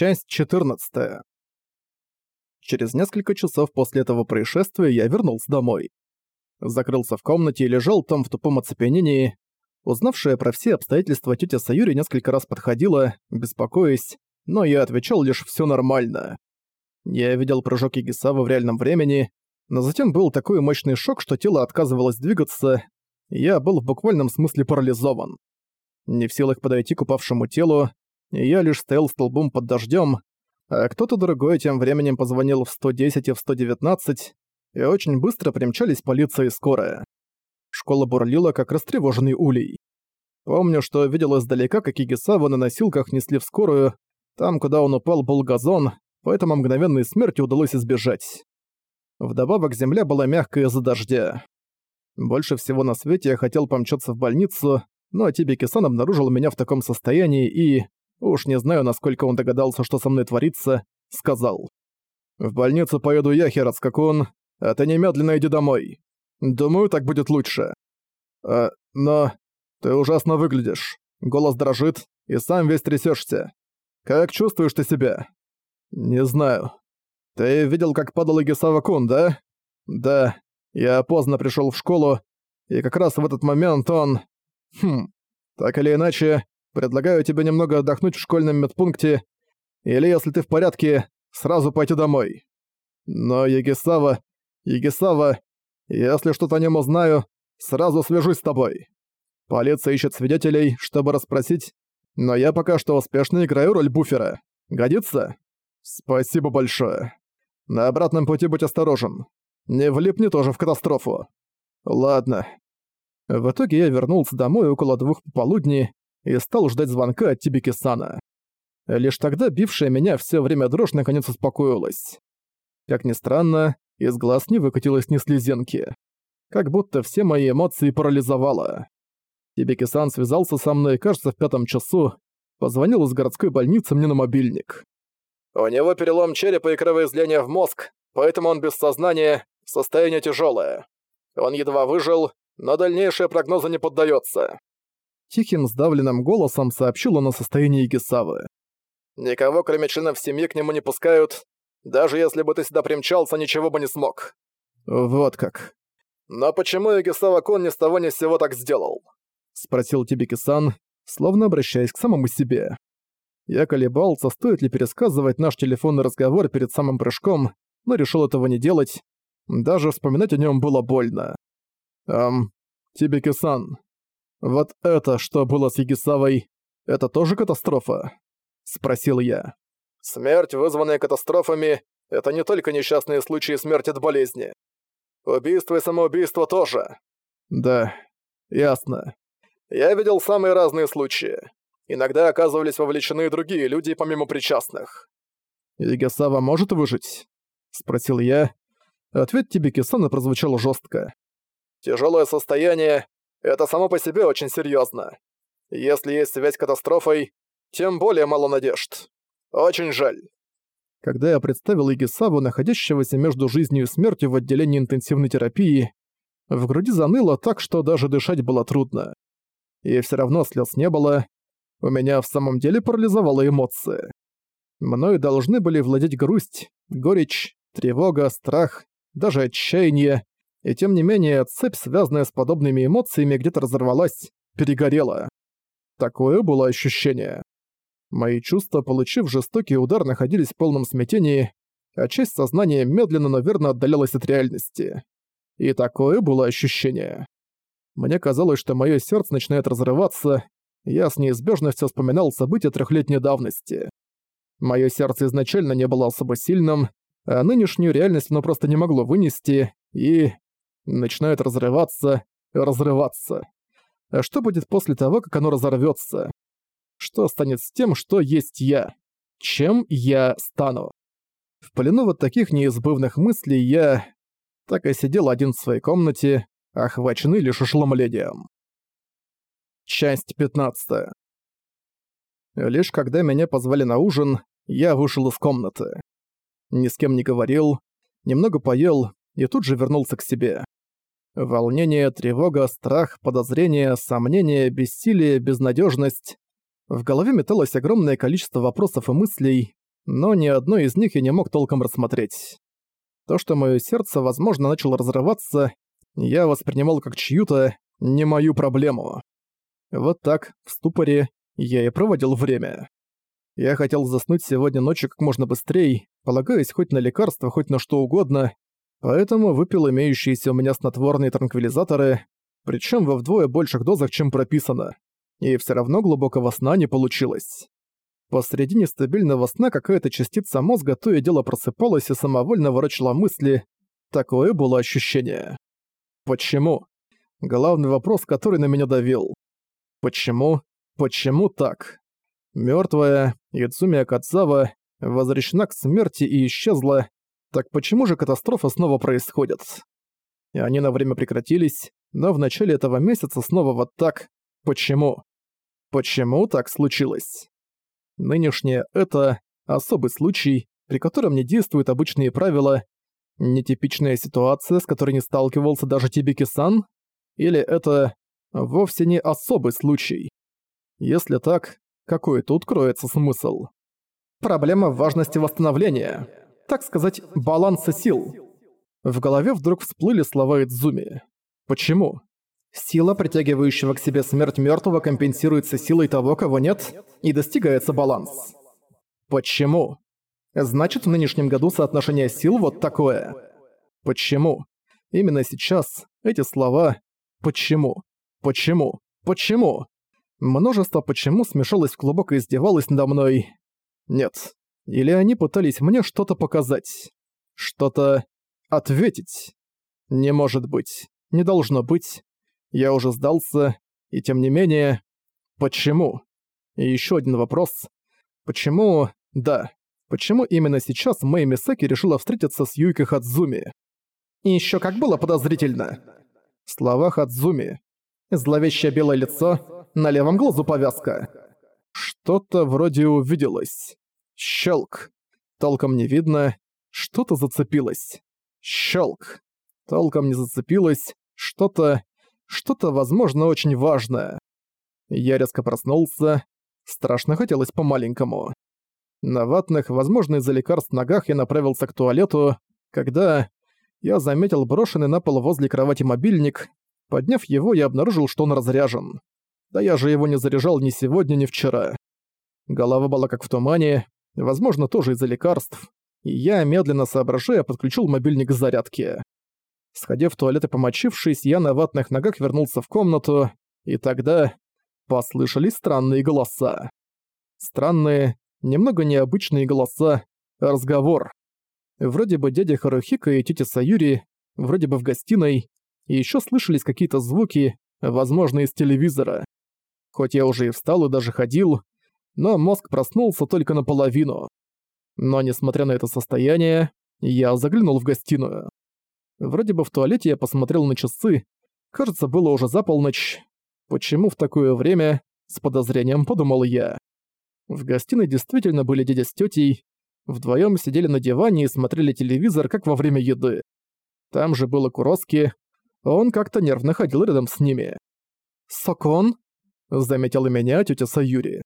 Часть 14. Через несколько часов после этого происшествия я вернулся домой. Закрылся в комнате и лежал там в тупом оцепенении. Узнавшая про все обстоятельства тетя Саюри несколько раз подходила, беспокоясь, но я отвечал лишь «всё нормально». Я видел прыжок Игисава в реальном времени, но затем был такой мощный шок, что тело отказывалось двигаться, я был в буквальном смысле парализован. Не в силах подойти к упавшему телу, я лишь стоял столбом под дождем, а кто-то другой тем временем позвонил в 110 и в 119, и очень быстро примчались полиция и скорая. Школа бурлила, как растревоженный улей. Помню, что видел издалека, как Игисава на носилках несли в скорую, там, куда он упал, был газон, поэтому мгновенной смерти удалось избежать. Вдобавок земля была мягкая из-за дождя. Больше всего на свете я хотел помчаться в больницу, но Тибики-сан обнаружил меня в таком состоянии и... Уж не знаю, насколько он догадался, что со мной творится, сказал. «В больницу поеду я, Херацкакун, а ты немедленно иди домой. Думаю, так будет лучше. А, но... Ты ужасно выглядишь. Голос дрожит, и сам весь трясешься. Как чувствуешь ты себя?» «Не знаю. Ты видел, как падал Игисава-кун, да?» «Да. Я поздно пришел в школу, и как раз в этот момент он... Хм. Так или иначе, Предлагаю тебе немного отдохнуть в школьном медпункте, или, если ты в порядке, сразу пойти домой. Но Егисава... Егисава... Если что-то о нем узнаю, сразу свяжусь с тобой. Полиция ищет свидетелей, чтобы расспросить, но я пока что успешно играю роль буфера. Годится? Спасибо большое. На обратном пути будь осторожен. Не влипни тоже в катастрофу. Ладно. В итоге я вернулся домой около двух пополудни и стал ждать звонка от Тибики-сана. Лишь тогда бившая меня все время дрожь наконец успокоилась. Как ни странно, из глаз не выкатилось ни слезинки. Как будто все мои эмоции парализовало. Тибики-сан связался со мной, кажется, в пятом часу, позвонил из городской больницы мне на мобильник. «У него перелом черепа и кровоизлияние в мозг, поэтому он без сознания, состояние тяжелое. Он едва выжил, но дальнейшие прогнозы не поддается. Тихим, сдавленным голосом сообщил он о состоянии Гисавы. «Никого, кроме членов семьи, к нему не пускают. Даже если бы ты сюда примчался, ничего бы не смог». «Вот как». «Но почему Игисава-кун ни с того ни с сего так сделал?» Спросил Тибики-сан, словно обращаясь к самому себе. Я колебался, стоит ли пересказывать наш телефонный разговор перед самым прыжком, но решил этого не делать. Даже вспоминать о нем было больно. «Эм, Тибики-сан, «Вот это, что было с Егисавой, это тоже катастрофа?» — спросил я. «Смерть, вызванная катастрофами, это не только несчастные случаи смерти от болезни. Убийство и самоубийство тоже». «Да, ясно. Я видел самые разные случаи. Иногда оказывались вовлечены и другие люди, помимо причастных». «Егисава может выжить?» — спросил я. Ответ Тибики-сана прозвучал жестко. Тяжелое состояние, это само по себе очень серьезно. Если есть связь с катастрофой, тем более мало надежд. Очень жаль. Когда я представил Игисаву, находящегося между жизнью и смертью в отделении интенсивной терапии, в груди заныло так, что даже дышать было трудно. И все равно слез не было. У меня в самом деле парализовала эмоции. Мною должны были владеть грусть, горечь, тревога, страх, даже отчаяние, и тем не менее, цепь, связанная с подобными эмоциями, где-то разорвалась, перегорела. Такое было ощущение. Мои чувства, получив жестокий удар, находились в полном смятении, а часть сознания медленно, но верно отдалялась от реальности. И такое было ощущение. Мне казалось, что мое сердце начинает разрываться, я с неизбежностью вспоминал события трехлетней давности. Мое сердце изначально не было особо сильным, а нынешнюю реальность оно просто не могло вынести, и начинает разрываться, разрываться. А что будет после того, как оно разорвется? Что станет с тем, что есть я? Чем я стану? В плену вот таких неизбывных мыслей я так и сидел один в своей комнате, охваченный лишь ошеломлением. Часть 15. Лишь когда меня позвали на ужин, я вышел из комнаты. Ни с кем не говорил, немного поел и тут же вернулся к себе. Волнение, тревога, страх, подозрение, сомнение, бессилие, безнадежность. В голове металось огромное количество вопросов и мыслей. но ни одной из них я не мог толком рассмотреть. То, что моё сердце, возможно, начало разрываться, я воспринимал как чью-то, не мою проблему. Вот так, в ступоре, я и проводил время. Я хотел заснуть сегодня ночью как можно быстрее, полагаясь хоть на лекарства, хоть на что угодно, поэтому выпил имеющиеся у меня снотворные транквилизаторы, причем во вдвое больших дозах, чем прописано. И все равно глубокого сна не получилось. Посреди нестабильного сна какая-то частица мозга то и дело просыпалась и самовольно ворочала мысли. Такое было ощущение. Почему? Главный вопрос, который на меня давил. Почему? Почему так? Мёртвая Ицуми Акадзава возвращена к смерти и исчезла. Так почему же катастрофа снова происходит? И они на время прекратились, но в начале этого месяца снова вот так. Почему? Почему так случилось? Нынешнее это особый случай, при котором не действуют обычные правила, нетипичная ситуация, с которой не сталкивался даже Тибики-сан, или это вовсе не особый случай. Если так, какой тут кроется смысл? Проблема важности восстановления. Так сказать, баланса сил. В голове вдруг всплыли слова Идзуми. Почему? Сила, притягивающего к себе смерть мертвого, компенсируется силой того, кого нет, и достигается баланс. Почему? Значит, в нынешнем году соотношение сил вот такое. Почему? Именно сейчас эти слова «почему? Почему? Почему?» Множество «почему» смешалось в клубок и издевалось надо мной. Нет. Или они пытались мне что-то показать. Что-то ответить. Не может быть. Не должно быть. Я уже сдался, и тем не менее... Почему? И ещё один вопрос. Почему... Да. Почему именно сейчас Мэй Мисаки решила встретиться с Юйкой Хадзуми? И ещё как было подозрительно. Слова Хадзуми. Зловещее белое лицо, на левом глазу повязка. Что-то вроде увиделось. Щелк. Толком не видно. Что-то зацепилось. Щелк. Толком не зацепилось. Что-то... Что-то, возможно, очень важное. Я резко проснулся. Страшно хотелось по-маленькому. На ватных, возможно, из-за лекарств ногах я направился к туалету, когда я заметил брошенный на пол возле кровати мобильник. Подняв его, я обнаружил, что он разряжен. Да я же его не заряжал ни сегодня, ни вчера. Голова была как в тумане, возможно, тоже из-за лекарств, и я, медленно соображая, подключил мобильник к зарядке. Сходив в туалет и помочившись, я на ватных ногах вернулся в комнату, и тогда послышались странные голоса. Странные, немного необычные голоса, разговор. Вроде бы дядя Харухика и тетя Саюри, вроде бы в гостиной, и ещё слышались какие-то звуки, возможно, из телевизора. Хоть я уже и встал и даже ходил, но мозг проснулся только наполовину. Но несмотря на это состояние, я заглянул в гостиную. Вроде бы в туалете я посмотрел на часы. Кажется, было уже за полночь. Почему в такое время? С подозрением подумал я. В гостиной действительно были дядя с тетей. Вдвоем сидели на диване и смотрели телевизор, как во время еды. Там же был и Куроски. Он как-то нервно ходил рядом с ними. «Сокон?» — заметила меня тетя Саюри.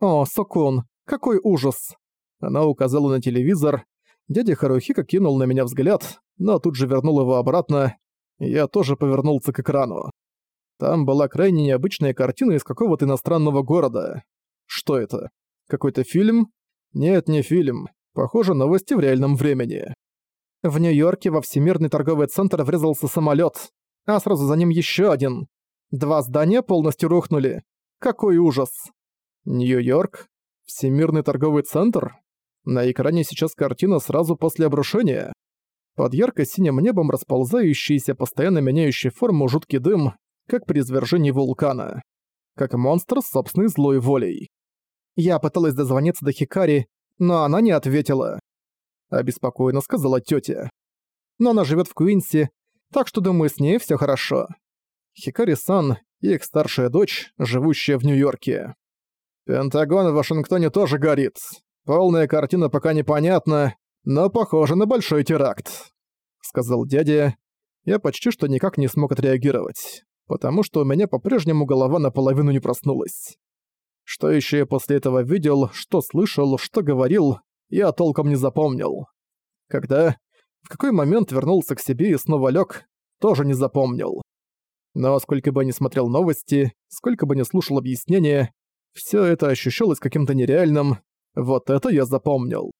«О, Сокон, какой ужас!» Она указала на телевизор. Дядя Харухика кинул на меня взгляд, но тут же вернул его обратно. Я тоже повернулся к экрану. Там была крайне необычная картина из какого-то иностранного города. Что это? Какой-то фильм? Нет, не фильм. Похоже, новости в реальном времени. В Нью-Йорке во Всемирный торговый центр врезался самолет, а сразу за ним еще один. Два здания полностью рухнули. Какой ужас. Нью-Йорк? Всемирный торговый центр? На экране сейчас картина сразу после обрушения. Под ярко-синим небом расползающийся, постоянно меняющий форму жуткий дым, как при извержении вулкана. Как монстр с собственной злой волей. Я пыталась дозвониться до Хикари, но она не ответила. Обеспокоенно сказала тетя. Но она живет в Куинси, так что думаю, с ней все хорошо. Хикари-сан их старшая дочь, живущая в Нью-Йорке. Пентагон в Вашингтоне тоже горит. Полная картина пока непонятна, но похоже на большой теракт», — сказал дядя. Я почти что никак не смог отреагировать, потому что у меня по-прежнему голова наполовину не проснулась. Что еще я после этого видел, что слышал, что говорил, я толком не запомнил. Когда, в какой момент вернулся к себе и снова лег, тоже не запомнил. Но сколько бы ни смотрел новости, сколько бы ни слушал объяснения, все это ощущалось каким-то нереальным, вот это я запомнил.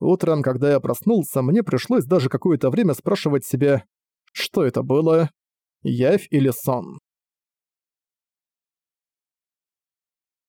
Утром, когда я проснулся, мне пришлось даже какое-то время спрашивать себя, что это было, явь или сон.